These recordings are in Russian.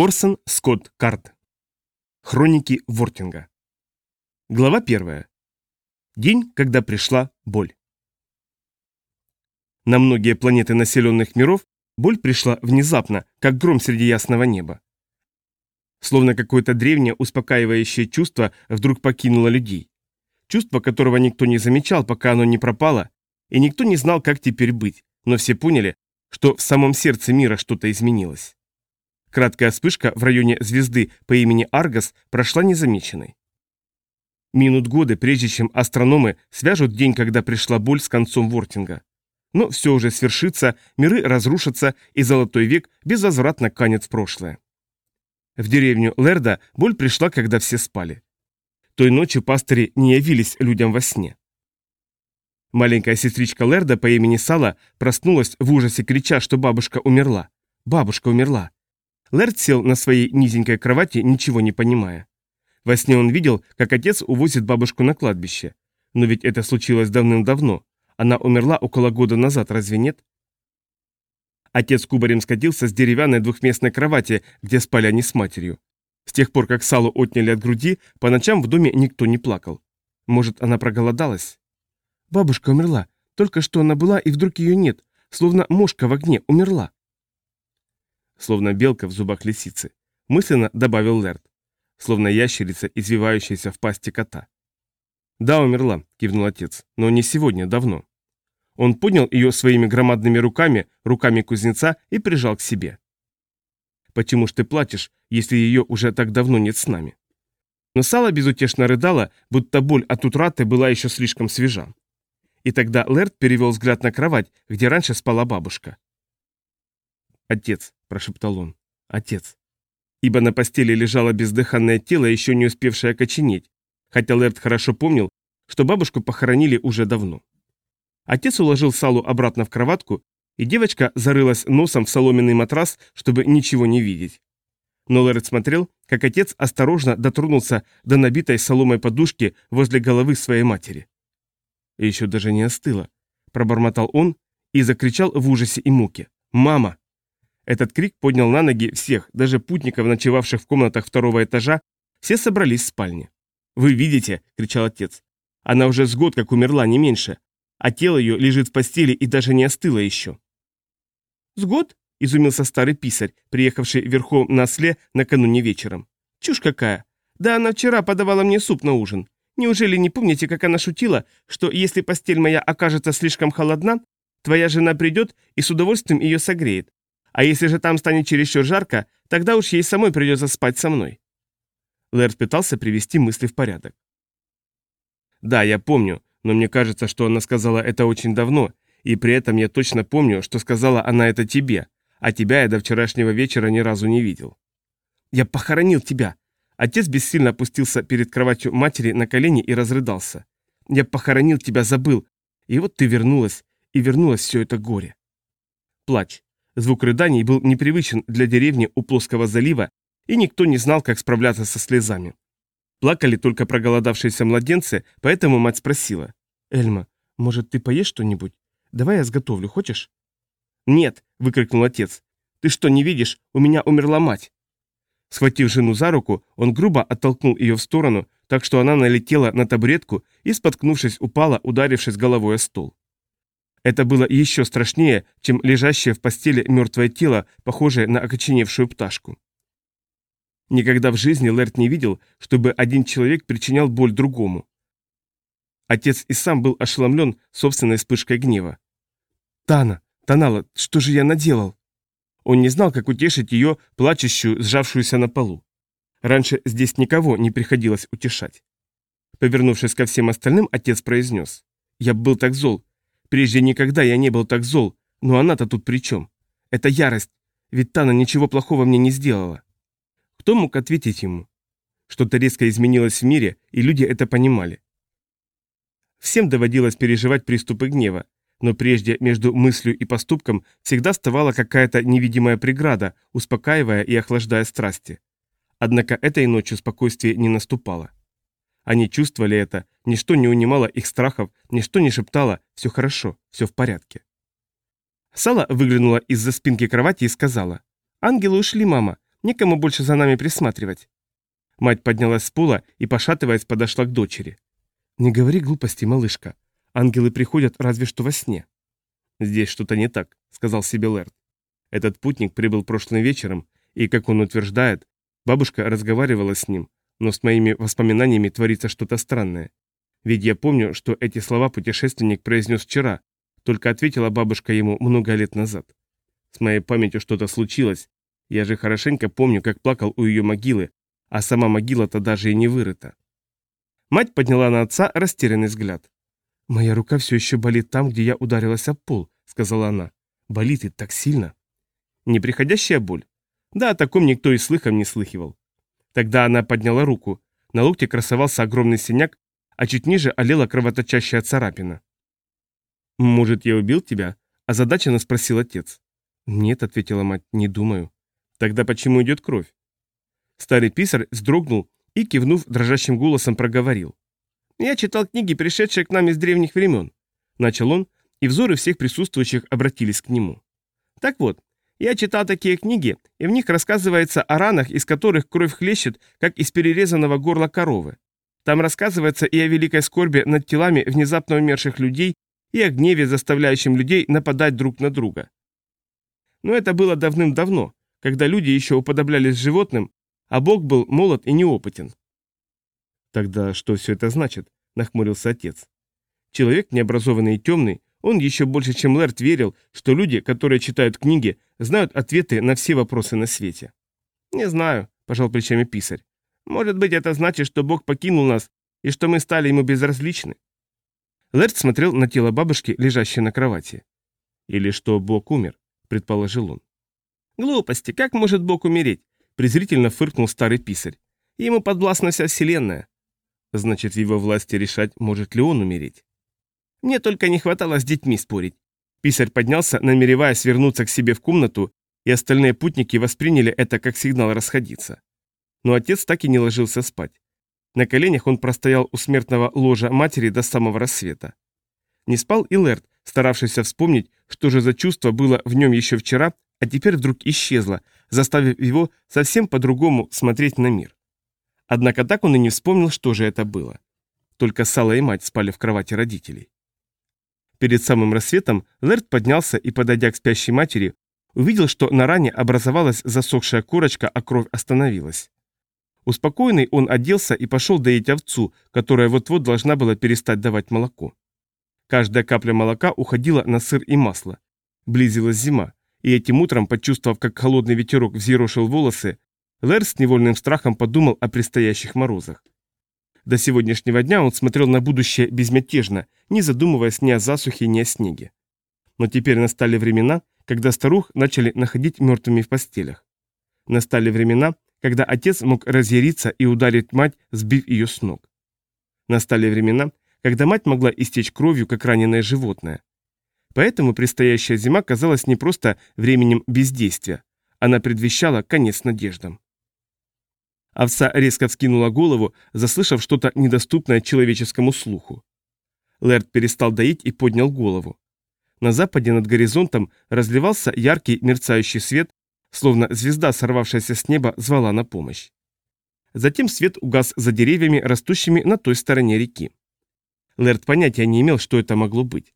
Орсон Скотт Карт. Хроники Вортинга. Глава первая. День, когда пришла боль. На многие планеты населенных миров боль пришла внезапно, как гром среди ясного неба. Словно какое-то древнее успокаивающее чувство вдруг покинуло людей. Чувство, которого никто не замечал, пока оно не пропало, и никто не знал, как теперь быть, но все поняли, что в самом сердце мира что-то изменилось. Краткая вспышка в районе звезды по имени Аргос прошла незамеченной. Минут годы, прежде чем астрономы свяжут день, когда пришла боль с концом Вортинга. Но все уже свершится, миры разрушатся, и золотой век безвозвратно канет в прошлое. В деревню Лерда боль пришла, когда все спали. Той ночью пастыри не явились людям во сне. Маленькая сестричка Лерда по имени Сала проснулась в ужасе, крича, что бабушка умерла. Бабушка умерла. Лэрд сел на своей низенькой кровати, ничего не понимая. Во сне он видел, как отец увозит бабушку на кладбище. Но ведь это случилось давным-давно. Она умерла около года назад, разве нет? Отец кубарем скатился с деревянной двухместной кровати, где спали они с матерью. С тех пор, как Салу отняли от груди, по ночам в доме никто не плакал. Может, она проголодалась? Бабушка умерла. Только что она была, и вдруг ее нет. Словно мошка в огне умерла словно белка в зубах лисицы. Мысленно добавил Лерт. Словно ящерица, извивающаяся в пасти кота. «Да, умерла», — кивнул отец, — «но не сегодня, давно». Он поднял ее своими громадными руками, руками кузнеца, и прижал к себе. «Почему ж ты плачешь, если ее уже так давно нет с нами?» Но Сала безутешно рыдала, будто боль от утраты была еще слишком свежа. И тогда Лерт перевел взгляд на кровать, где раньше спала бабушка. «Отец», — прошептал он, — «отец». Ибо на постели лежало бездыханное тело, еще не успевшее окоченеть, хотя Лерт хорошо помнил, что бабушку похоронили уже давно. Отец уложил Салу обратно в кроватку, и девочка зарылась носом в соломенный матрас, чтобы ничего не видеть. Но Лерт смотрел, как отец осторожно дотронулся до набитой соломой подушки возле головы своей матери. «Еще даже не остыло», — пробормотал он и закричал в ужасе и муке. «Мама!» Этот крик поднял на ноги всех, даже путников, ночевавших в комнатах второго этажа, все собрались в спальне. «Вы видите?» – кричал отец. «Она уже с год как умерла, не меньше, а тело ее лежит в постели и даже не остыло еще». «С год?» – изумился старый писарь, приехавший верхом на осле накануне вечером. «Чушь какая! Да она вчера подавала мне суп на ужин. Неужели не помните, как она шутила, что если постель моя окажется слишком холодна, твоя жена придет и с удовольствием ее согреет, а если же там станет чересчур жарко, тогда уж ей самой придется спать со мной. Лэрд пытался привести мысли в порядок. Да, я помню, но мне кажется, что она сказала это очень давно, и при этом я точно помню, что сказала она это тебе, а тебя я до вчерашнего вечера ни разу не видел. Я похоронил тебя. Отец бессильно опустился перед кроватью матери на колени и разрыдался. Я похоронил тебя, забыл. И вот ты вернулась, и вернулось все это горе. Плачь. Звук рыданий был непривычен для деревни у плоского залива, и никто не знал, как справляться со слезами. Плакали только проголодавшиеся младенцы, поэтому мать спросила. «Эльма, может, ты поешь что-нибудь? Давай я сготовлю, хочешь?» «Нет!» – выкрикнул отец. «Ты что, не видишь? У меня умерла мать!» Схватив жену за руку, он грубо оттолкнул ее в сторону, так что она налетела на табуретку и, споткнувшись, упала, ударившись головой о стол. Это было еще страшнее, чем лежащее в постели мертвое тело, похожее на окоченевшую пташку. Никогда в жизни Лэрт не видел, чтобы один человек причинял боль другому. Отец и сам был ошеломлен собственной вспышкой гнева. «Тана, Танала, что же я наделал?» Он не знал, как утешить ее, плачущую, сжавшуюся на полу. Раньше здесь никого не приходилось утешать. Повернувшись ко всем остальным, отец произнес. «Я был так зол, Прежде никогда я не был так зол, но она-то тут при чем? Это ярость, ведь Тана ничего плохого мне не сделала. Кто мог ответить ему? Что-то резко изменилось в мире, и люди это понимали. Всем доводилось переживать приступы гнева, но прежде между мыслью и поступком всегда вставала какая-то невидимая преграда, успокаивая и охлаждая страсти. Однако этой ночью спокойствие не наступало. Они чувствовали это, ничто не унимало их страхов, ничто не шептало «все хорошо, все в порядке». Сала выглянула из-за спинки кровати и сказала «Ангелы ушли, мама, Некому больше за нами присматривать». Мать поднялась с пола и, пошатываясь, подошла к дочери. «Не говори глупости, малышка. Ангелы приходят разве что во сне». «Здесь что-то не так», — сказал себе Лэрд. Этот путник прибыл прошлым вечером, и, как он утверждает, бабушка разговаривала с ним, но с моими воспоминаниями творится что-то странное. Ведь я помню, что эти слова путешественник произнес вчера, только ответила бабушка ему много лет назад. С моей памятью что-то случилось. Я же хорошенько помню, как плакал у ее могилы, а сама могила-то даже и не вырыта. Мать подняла на отца растерянный взгляд. «Моя рука все еще болит там, где я ударилась об пол», — сказала она. «Болит и так сильно». Неприходящая боль? Да, о таком никто и слыхом не слыхивал. Тогда она подняла руку. На локте красовался огромный синяк, а чуть ниже олела кровоточащая царапина. «Может, я убил тебя?» – озадаченно спросил отец. «Нет», – ответила мать, – «не думаю». «Тогда почему идет кровь?» Старый писарь вздрогнул и, кивнув дрожащим голосом, проговорил. «Я читал книги, пришедшие к нам из древних времен», – начал он, и взоры всех присутствующих обратились к нему. «Так вот, я читал такие книги, и в них рассказывается о ранах, из которых кровь хлещет, как из перерезанного горла коровы. Там рассказывается и о великой скорби над телами внезапно умерших людей, и о гневе, заставляющем людей нападать друг на друга. Но это было давным-давно, когда люди еще уподоблялись животным, а Бог был молод и неопытен. «Тогда что все это значит?» – нахмурился отец. Человек необразованный и темный, он еще больше, чем Лэрт, верил, что люди, которые читают книги, знают ответы на все вопросы на свете. «Не знаю», – пожал плечами писарь. «Может быть, это значит, что Бог покинул нас и что мы стали ему безразличны?» Лэрт смотрел на тело бабушки, лежащей на кровати. «Или что Бог умер», – предположил он. «Глупости, как может Бог умереть?» – презрительно фыркнул старый писарь. «Ему подвластна вся вселенная». «Значит, в его власти решать, может ли он умереть?» Мне только не хватало с детьми спорить. Писарь поднялся, намереваясь вернуться к себе в комнату, и остальные путники восприняли это как сигнал расходиться. Но отец так и не ложился спать. На коленях он простоял у смертного ложа матери до самого рассвета. Не спал и Лерт, старавшийся вспомнить, что же за чувство было в нем еще вчера, а теперь вдруг исчезло, заставив его совсем по-другому смотреть на мир. Однако так он и не вспомнил, что же это было. Только Сала и мать спали в кровати родителей. Перед самым рассветом Лерт поднялся и, подойдя к спящей матери, увидел, что на ране образовалась засохшая корочка, а кровь остановилась. Успокоенный он оделся и пошел доить овцу, которая вот-вот должна была перестать давать молоко. Каждая капля молока уходила на сыр и масло. Близилась зима, и этим утром, почувствовав, как холодный ветерок взъерошил волосы, Лэр с невольным страхом подумал о предстоящих морозах. До сегодняшнего дня он смотрел на будущее безмятежно, не задумываясь ни о засухе, ни о снеге. Но теперь настали времена, когда старух начали находить мертвыми в постелях. Настали времена, когда отец мог разъяриться и ударить мать, сбив ее с ног. Настали времена, когда мать могла истечь кровью, как раненое животное. Поэтому предстоящая зима казалась не просто временем бездействия, она предвещала конец надеждам. Овца резко вскинула голову, заслышав что-то недоступное человеческому слуху. Лэрд перестал доить и поднял голову. На западе над горизонтом разливался яркий мерцающий свет, словно звезда, сорвавшаяся с неба, звала на помощь. Затем свет угас за деревьями, растущими на той стороне реки. Лэрд понятия не имел, что это могло быть.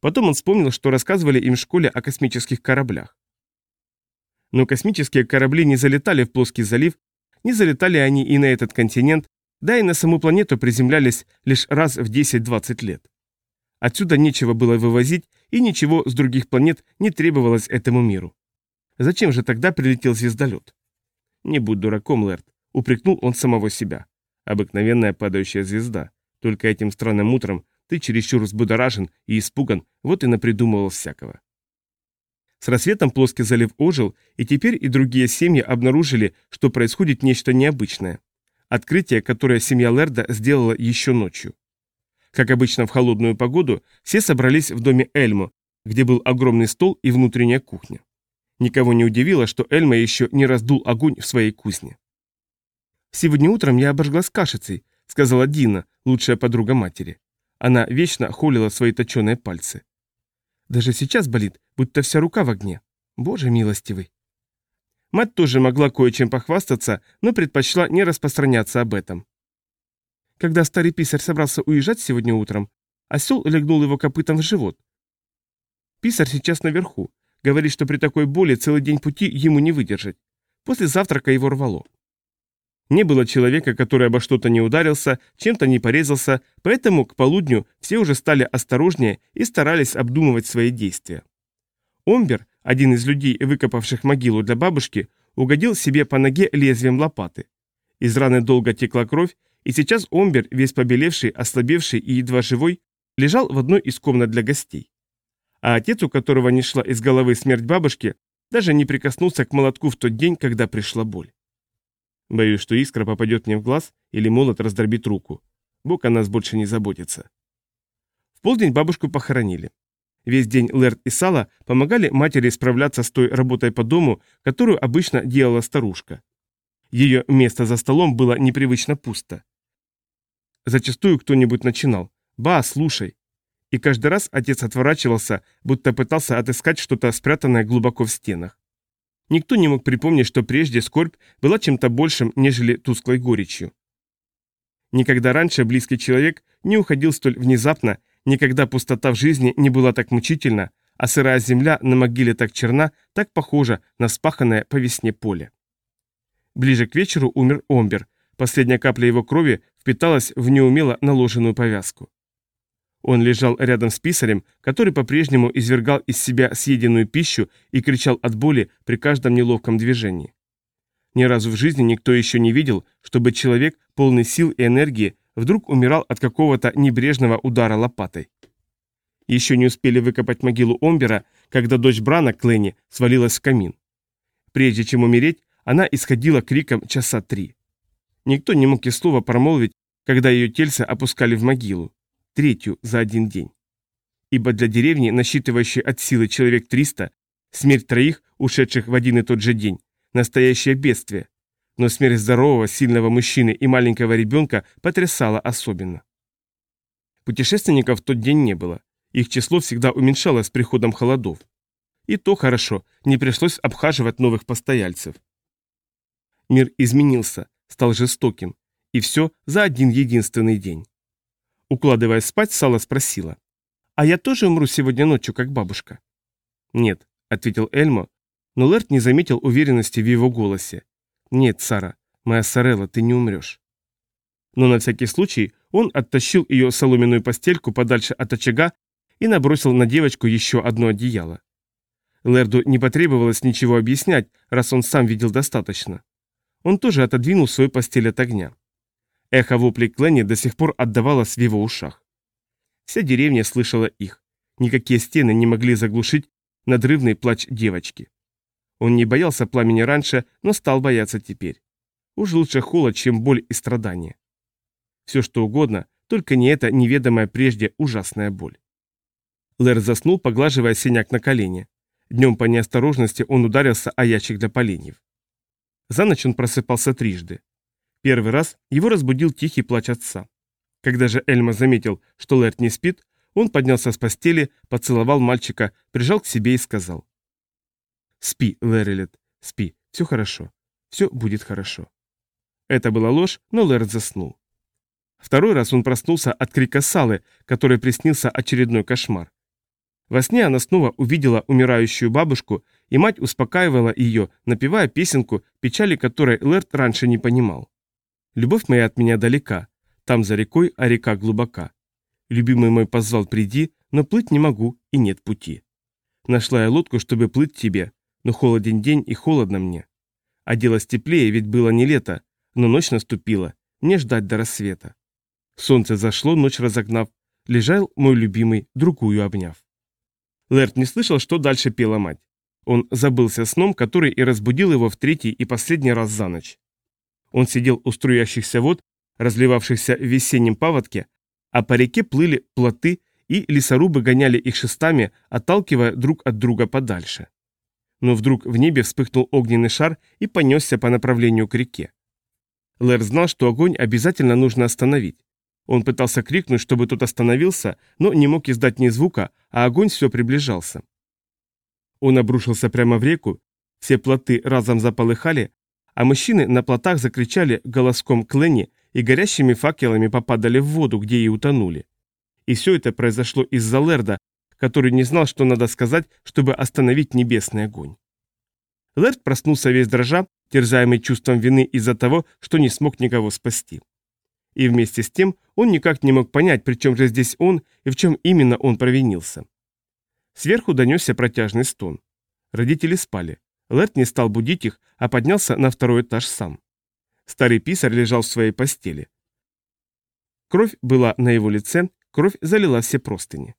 Потом он вспомнил, что рассказывали им в школе о космических кораблях. Но космические корабли не залетали в плоский залив, не залетали они и на этот континент, да и на саму планету приземлялись лишь раз в 10-20 лет. Отсюда нечего было вывозить, и ничего с других планет не требовалось этому миру. Зачем же тогда прилетел звездолет? Не будь дураком, Лэрд, упрекнул он самого себя. Обыкновенная падающая звезда. Только этим странным утром ты чересчур взбудоражен и испуган, вот и напридумывал всякого. С рассветом плоский залив ожил, и теперь и другие семьи обнаружили, что происходит нечто необычное. Открытие, которое семья Лерда сделала еще ночью. Как обычно в холодную погоду, все собрались в доме Эльмо, где был огромный стол и внутренняя кухня. Никого не удивило, что Эльма еще не раздул огонь в своей кузне. «Сегодня утром я обожглась кашицей», — сказала Дина, лучшая подруга матери. Она вечно холила свои точеные пальцы. Даже сейчас болит, будто вся рука в огне. Боже милостивый. Мать тоже могла кое-чем похвастаться, но предпочла не распространяться об этом. Когда старый писарь собрался уезжать сегодня утром, осел легнул его копытом в живот. Писарь сейчас наверху. Говорит, что при такой боли целый день пути ему не выдержать. После завтрака его рвало. Не было человека, который обо что-то не ударился, чем-то не порезался, поэтому к полудню все уже стали осторожнее и старались обдумывать свои действия. Омбер, один из людей, выкопавших могилу для бабушки, угодил себе по ноге лезвием лопаты. Из раны долго текла кровь, и сейчас Омбер, весь побелевший, ослабевший и едва живой, лежал в одной из комнат для гостей. А отец, у которого не шла из головы смерть бабушки, даже не прикоснулся к молотку в тот день, когда пришла боль. Боюсь, что искра попадет мне в глаз или молот раздробит руку. Бог о нас больше не заботится. В полдень бабушку похоронили. Весь день Лерт и Сала помогали матери справляться с той работой по дому, которую обычно делала старушка. Ее место за столом было непривычно пусто. Зачастую кто-нибудь начинал «Ба, слушай». И каждый раз отец отворачивался, будто пытался отыскать что-то спрятанное глубоко в стенах. Никто не мог припомнить, что прежде скорбь была чем-то большим, нежели тусклой горечью. Никогда раньше близкий человек не уходил столь внезапно, никогда пустота в жизни не была так мучительна, а сырая земля на могиле так черна, так похожа на спаханное по весне поле. Ближе к вечеру умер Омбер, последняя капля его крови впиталась в неумело наложенную повязку. Он лежал рядом с писарем, который по-прежнему извергал из себя съеденную пищу и кричал от боли при каждом неловком движении. Ни разу в жизни никто еще не видел, чтобы человек, полный сил и энергии, вдруг умирал от какого-то небрежного удара лопатой. Еще не успели выкопать могилу Омбера, когда дочь Брана, Кленни, свалилась в камин. Прежде чем умереть, она исходила криком часа три. Никто не мог и слова промолвить, когда ее тельце опускали в могилу третью за один день. Ибо для деревни, насчитывающей от силы человек 300, смерть троих, ушедших в один и тот же день, настоящее бедствие. Но смерть здорового, сильного мужчины и маленького ребенка потрясала особенно. Путешественников в тот день не было. Их число всегда уменьшалось с приходом холодов. И то хорошо, не пришлось обхаживать новых постояльцев. Мир изменился, стал жестоким. И все за один единственный день. Укладываясь спать, Сала спросила. «А я тоже умру сегодня ночью, как бабушка?» «Нет», — ответил Эльмо, но Лерт не заметил уверенности в его голосе. «Нет, Сара, моя Сарелла, ты не умрешь». Но на всякий случай он оттащил ее соломенную постельку подальше от очага и набросил на девочку еще одно одеяло. Лерду не потребовалось ничего объяснять, раз он сам видел достаточно. Он тоже отодвинул свою постель от огня. Эхо воплей Кленни до сих пор отдавалось в его ушах. Вся деревня слышала их. Никакие стены не могли заглушить надрывный плач девочки. Он не боялся пламени раньше, но стал бояться теперь. Уж лучше холод, чем боль и страдания. Все что угодно, только не эта неведомая прежде ужасная боль. Лэр заснул, поглаживая синяк на колене. Днем по неосторожности он ударился о ящик для поленьев. За ночь он просыпался трижды. Первый раз его разбудил тихий плач отца. Когда же Эльма заметил, что Лэрт не спит, он поднялся с постели, поцеловал мальчика, прижал к себе и сказал. «Спи, Лэрилет, спи, все хорошо, все будет хорошо». Это была ложь, но Лэрт заснул. Второй раз он проснулся от крика Салы, который приснился очередной кошмар. Во сне она снова увидела умирающую бабушку, и мать успокаивала ее, напевая песенку, печали которой Лэрт раньше не понимал. Любовь моя от меня далека, там за рекой, а река глубока. Любимый мой позвал приди, но плыть не могу и нет пути. Нашла я лодку, чтобы плыть тебе, но холоден день и холодно мне. Оделась теплее, ведь было не лето, но ночь наступила, мне ждать до рассвета. Солнце зашло, ночь разогнав, лежал мой любимый, другую обняв. Лэрт не слышал, что дальше пела мать. Он забылся сном, который и разбудил его в третий и последний раз за ночь. Он сидел у струящихся вод, разливавшихся в весеннем паводке, а по реке плыли плоты, и лесорубы гоняли их шестами, отталкивая друг от друга подальше. Но вдруг в небе вспыхнул огненный шар и понесся по направлению к реке. Лэр знал, что огонь обязательно нужно остановить. Он пытался крикнуть, чтобы тот остановился, но не мог издать ни звука, а огонь все приближался. Он обрушился прямо в реку, Все плоты разом заполыхали, а мужчины на плотах закричали голоском Кленни и горящими факелами попадали в воду, где и утонули. И все это произошло из-за Лерда, который не знал, что надо сказать, чтобы остановить небесный огонь. Лерд проснулся весь дрожа, терзаемый чувством вины из-за того, что не смог никого спасти. И вместе с тем он никак не мог понять, при чем же здесь он и в чем именно он провинился. Сверху донесся протяжный стон. Родители спали. Лерт не стал будить их, а поднялся на второй этаж сам. Старый писарь лежал в своей постели. Кровь была на его лице, кровь залила все простыни.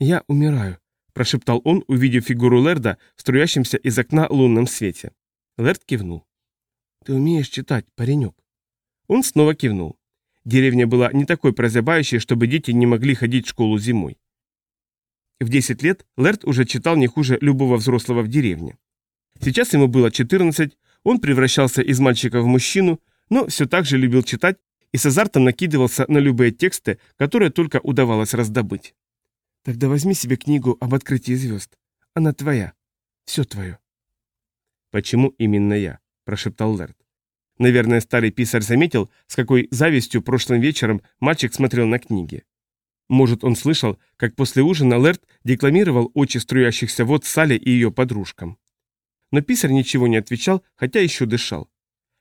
«Я умираю», – прошептал он, увидев фигуру Лерда в струящемся из окна лунном свете. Лерд кивнул. «Ты умеешь читать, паренек?» Он снова кивнул. Деревня была не такой прозябающей, чтобы дети не могли ходить в школу зимой. В 10 лет Лерт уже читал не хуже любого взрослого в деревне. Сейчас ему было 14, он превращался из мальчика в мужчину, но все так же любил читать и с азартом накидывался на любые тексты, которые только удавалось раздобыть. «Тогда возьми себе книгу об открытии звезд. Она твоя. Все твое». «Почему именно я?» – прошептал Лерт. Наверное, старый писарь заметил, с какой завистью прошлым вечером мальчик смотрел на книги. Может, он слышал, как после ужина Лерт декламировал очи струящихся вод Сале и ее подружкам. Но писарь ничего не отвечал, хотя еще дышал.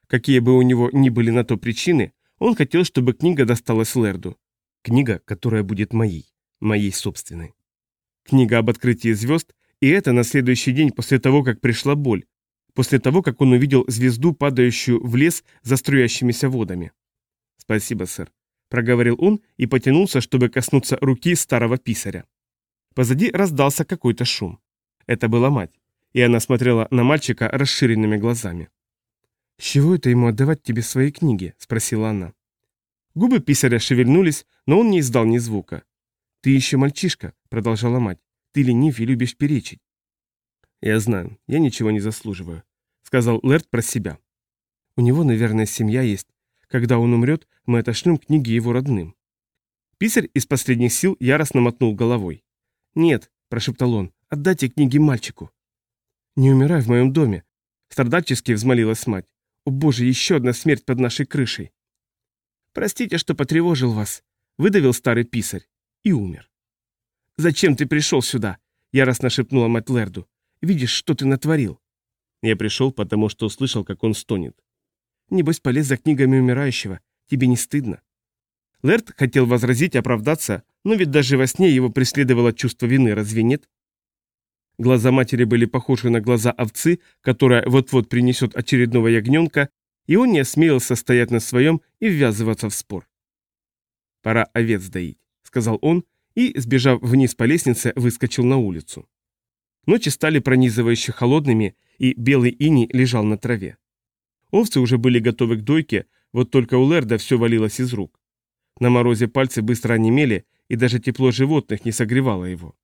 Какие бы у него ни были на то причины, он хотел, чтобы книга досталась Лерду. Книга, которая будет моей, моей собственной. Книга об открытии звезд, и это на следующий день после того, как пришла боль, после того, как он увидел звезду, падающую в лес за струящимися водами. «Спасибо, сэр», проговорил он и потянулся, чтобы коснуться руки старого писаря. Позади раздался какой-то шум. Это была мать, и она смотрела на мальчика расширенными глазами. «С чего это ему отдавать тебе свои книги?» – спросила она. Губы писаря шевельнулись, но он не издал ни звука. «Ты еще мальчишка», – продолжала мать. «Ты ленив и любишь перечить». «Я знаю, я ничего не заслуживаю», – сказал Лерт про себя. «У него, наверное, семья есть, когда он умрет, мы отошлем книги его родным. Писарь из последних сил яростно мотнул головой. «Нет», – прошептал он, – «отдайте книги мальчику». «Не умирай в моем доме», – страдальчески взмолилась мать. «О боже, еще одна смерть под нашей крышей». «Простите, что потревожил вас», – выдавил старый писарь и умер. «Зачем ты пришел сюда?» – яростно шепнула мать Лерду. «Видишь, что ты натворил?» Я пришел, потому что услышал, как он стонет. Небось, полез за книгами умирающего. Тебе не стыдно?» Лерт хотел возразить, оправдаться, но ведь даже во сне его преследовало чувство вины, разве нет? Глаза матери были похожи на глаза овцы, которая вот-вот принесет очередного ягненка, и он не осмелился стоять на своем и ввязываться в спор. «Пора овец доить», — сказал он, и, сбежав вниз по лестнице, выскочил на улицу. Ночи стали пронизывающе холодными, и белый иней лежал на траве. Овцы уже были готовы к дойке, вот только у Лерда все валилось из рук. На морозе пальцы быстро онемели, и даже тепло животных не согревало его.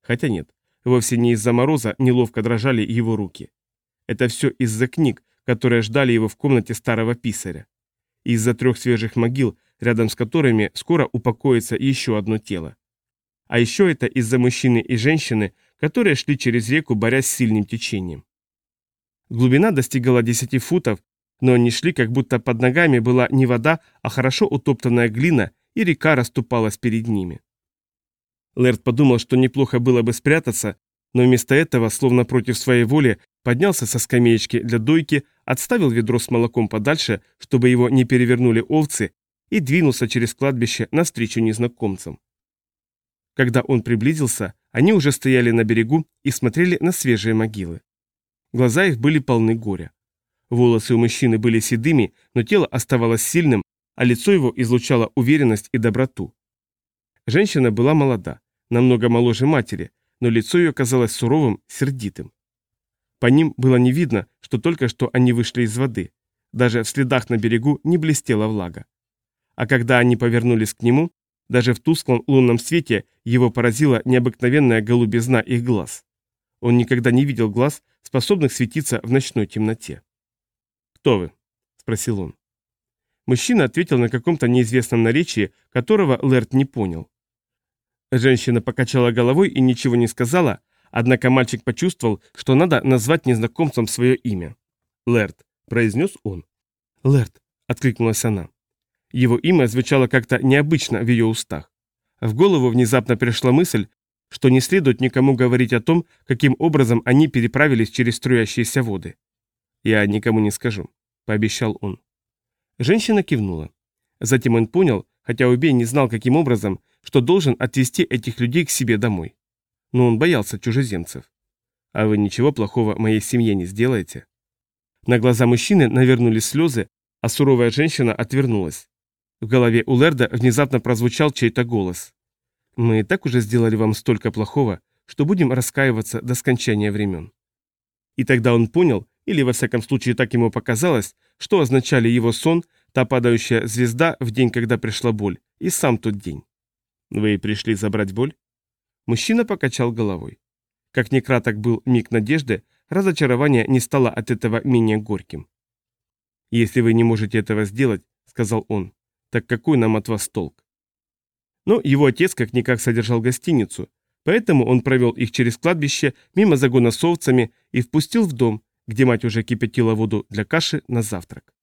Хотя нет, вовсе не из-за мороза неловко дрожали его руки. Это все из-за книг, которые ждали его в комнате старого писаря. Из-за трех свежих могил, рядом с которыми скоро упокоится еще одно тело. А еще это из-за мужчины и женщины, которые шли через реку, борясь с сильным течением. Глубина достигала 10 футов, но они шли, как будто под ногами была не вода, а хорошо утоптанная глина, и река расступалась перед ними. Лэрд подумал, что неплохо было бы спрятаться, но вместо этого, словно против своей воли, поднялся со скамеечки для дойки, отставил ведро с молоком подальше, чтобы его не перевернули овцы, и двинулся через кладбище навстречу незнакомцам. Когда он приблизился, они уже стояли на берегу и смотрели на свежие могилы. Глаза их были полны горя. Волосы у мужчины были седыми, но тело оставалось сильным, а лицо его излучало уверенность и доброту. Женщина была молода, намного моложе матери, но лицо ее казалось суровым, сердитым. По ним было не видно, что только что они вышли из воды. Даже в следах на берегу не блестела влага. А когда они повернулись к нему, даже в тусклом лунном свете его поразила необыкновенная голубизна их глаз. Он никогда не видел глаз, способных светиться в ночной темноте. «Кто вы?» – спросил он. Мужчина ответил на каком-то неизвестном наречии, которого Лэрт не понял. Женщина покачала головой и ничего не сказала, Однако мальчик почувствовал, что надо назвать незнакомцам свое имя. «Лэрд», — произнес он. «Лэрд», — откликнулась она. Его имя звучало как-то необычно в ее устах. В голову внезапно пришла мысль, что не следует никому говорить о том, каким образом они переправились через струящиеся воды. «Я никому не скажу», — пообещал он. Женщина кивнула. Затем он понял, хотя Убей не знал, каким образом, что должен отвезти этих людей к себе домой. Но он боялся чужеземцев. «А вы ничего плохого моей семье не сделаете?» На глаза мужчины навернулись слезы, а суровая женщина отвернулась. В голове у Лерда внезапно прозвучал чей-то голос. «Мы и так уже сделали вам столько плохого, что будем раскаиваться до скончания времен». И тогда он понял, или во всяком случае так ему показалось, что означали его сон, та падающая звезда в день, когда пришла боль, и сам тот день. «Вы пришли забрать боль?» Мужчина покачал головой. Как ни краток был миг надежды, разочарование не стало от этого менее горьким. «Если вы не можете этого сделать, — сказал он, так какой нам от вас толк? Но его отец как-никак содержал гостиницу, поэтому он провел их через кладбище мимо загона с овцами и впустил в дом, где мать уже кипятила воду для каши на завтрак.